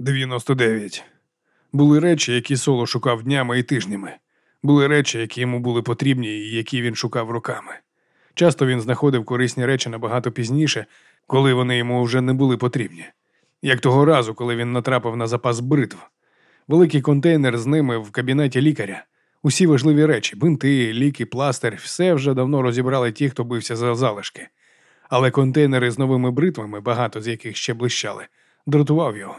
99. Були речі, які соло шукав днями і тижнями. Були речі, які йому були потрібні і які він шукав руками. Часто він знаходив корисні речі набагато пізніше, коли вони йому вже не були потрібні. Як того разу, коли він натрапив на запас бритв. Великий контейнер з ними в кабінеті лікаря. Усі важливі речі, бинти, ліки, пластир, все вже давно розібрали ті, хто бився за залишки. Але контейнери з новими бритвами, багато з яких ще блищали, дратував його.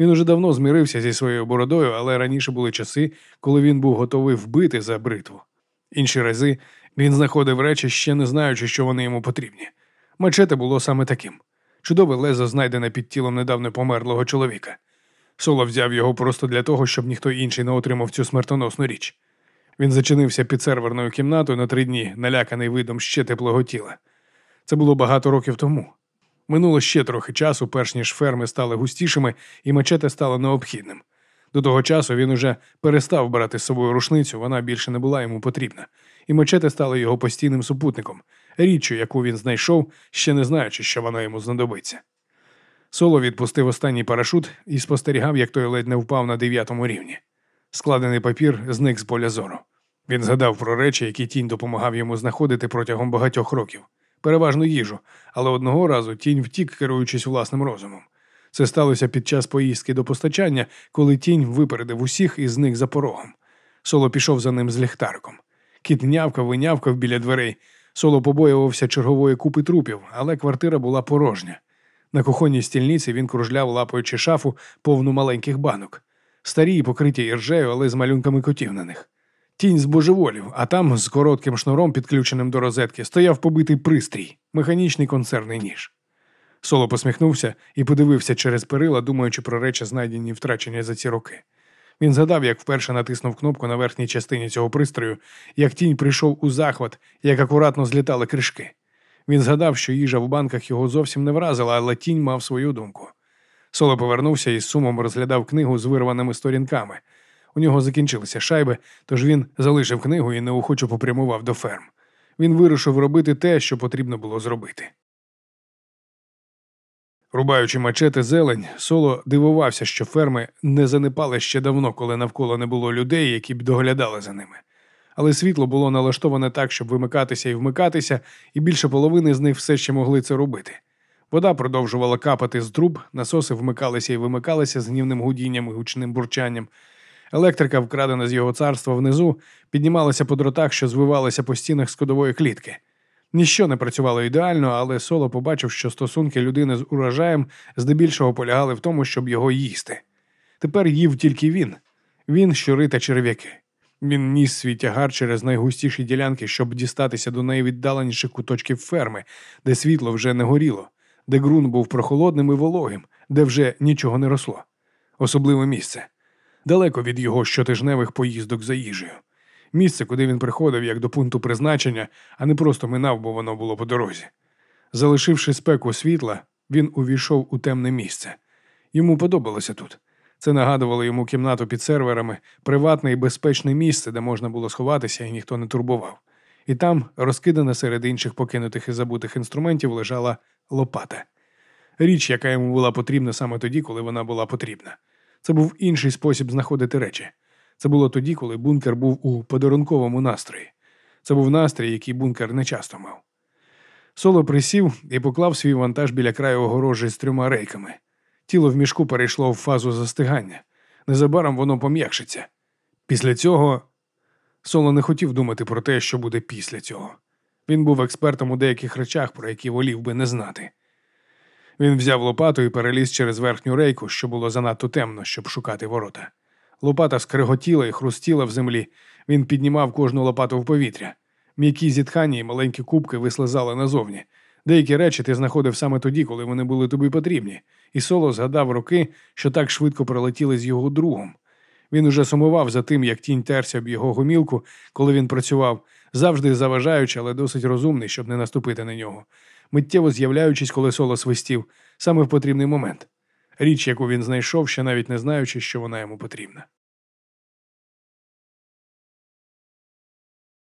Він уже давно змірився зі своєю бородою, але раніше були часи, коли він був готовий вбити за бритву. Інші рази він знаходив речі, ще не знаючи, що вони йому потрібні. Мачете було саме таким. Чудове лезо знайдене під тілом недавно померлого чоловіка. Соло взяв його просто для того, щоб ніхто інший не отримав цю смертоносну річ. Він зачинився під серверною кімнатою на три дні, наляканий видом ще теплого тіла. Це було багато років тому. Минуло ще трохи часу, перш ніж ферми стали густішими, і мачете стало необхідним. До того часу він уже перестав брати з собою рушницю, вона більше не була йому потрібна, і мачете стало його постійним супутником, річчю, яку він знайшов, ще не знаючи, що вона йому знадобиться. Соло відпустив останній парашут і спостерігав, як той ледь не впав на дев'ятому рівні. Складений папір зник з поля зору. Він згадав про речі, які тінь допомагав йому знаходити протягом багатьох років, переважно їжу, але одного разу тінь втік, керуючись власним розумом. Це сталося під час поїздки до постачання, коли тінь випередив усіх і зник за порогом. Соло пішов за ним з ліхтарком. Кіт нявкав і нявкав біля дверей. Соло побоювався чергової купи трупів, але квартира була порожня. На кухонній стільниці він кружляв, лапаючи шафу повну маленьких банок. Старі, покриті іржею, але з малюнками котів на них. Тінь збожеволів, а там з коротким шнуром, підключеним до розетки, стояв побитий пристрій, механічний консервний ніж. Соло посміхнувся і подивився через перила, думаючи про речі, знайдені втрачені за ці роки. Він згадав, як вперше натиснув кнопку на верхній частині цього пристрою, як тінь прийшов у захват, як акуратно злітали кришки. Він згадав, що їжа в банках його зовсім не вразила, але тінь мав свою думку. Соло повернувся і з сумом розглядав книгу з вирваними сторінками. У нього закінчилися шайби, тож він залишив книгу і неохоче попрямував до ферм. Він вирішив робити те, що потрібно було зробити. Рубаючи мачети зелень, соло дивувався, що ферми не занепали ще давно, коли навколо не було людей, які б доглядали за ними. Але світло було налаштоване так, щоб вимикатися і вмикатися, і більше половини з них все ще могли це робити. Вода продовжувала капати з труб, насоси вмикалися і вимикалися з гнівним гудінням і гучним бурчанням. Електрика, вкрадена з його царства внизу, піднімалася по дротах, що звивалися по стінах складової клітки. Ніщо не працювало ідеально, але Соло побачив, що стосунки людини з урожаєм здебільшого полягали в тому, щоб його їсти. Тепер їв тільки він, він, щури та черв'яки. Він ніс свій тягар через найгустіші ділянки, щоб дістатися до найвіддаленіших куточків ферми, де світло вже не горіло, де ґрунт був прохолодним і вологим, де вже нічого не росло. Особливе місце далеко від його щотижневих поїздок за їжею. Місце, куди він приходив як до пункту призначення, а не просто минав, бо воно було по дорозі. Залишивши спеку світла, він увійшов у темне місце. Йому подобалося тут. Це нагадувало йому кімнату під серверами, приватне і безпечне місце, де можна було сховатися і ніхто не турбував. І там, розкидана серед інших покинутих і забутих інструментів, лежала лопата. Річ, яка йому була потрібна саме тоді, коли вона була потрібна. Це був інший спосіб знаходити речі. Це було тоді, коли бункер був у подарунковому настрої. Це був настрій, який бункер не часто мав. Соло присів і поклав свій вантаж біля краю огорожі з трьома рейками. Тіло в мішку перейшло в фазу застигання. Незабаром воно пом'якшиться. Після цього Соло не хотів думати про те, що буде після цього. Він був експертом у деяких речах, про які волів би не знати. Він взяв лопату і переліз через верхню рейку, що було занадто темно, щоб шукати ворота. Лопата скриготіла і хрустіла в землі. Він піднімав кожну лопату в повітря. М'які зітхання і маленькі кубки вислизали назовні. Деякі речі ти знаходив саме тоді, коли вони були тобі потрібні, і соло згадав роки, що так швидко пролетіли з його другом. Він уже сумував за тим, як тінь терся об його гомілку, коли він працював, завжди заважаючи, але досить розумний, щоб не наступити на нього, миттєво з'являючись, коли соло свистів, саме в потрібний момент. Річ, яку він знайшов, ще навіть не знаючи, що вона йому потрібна.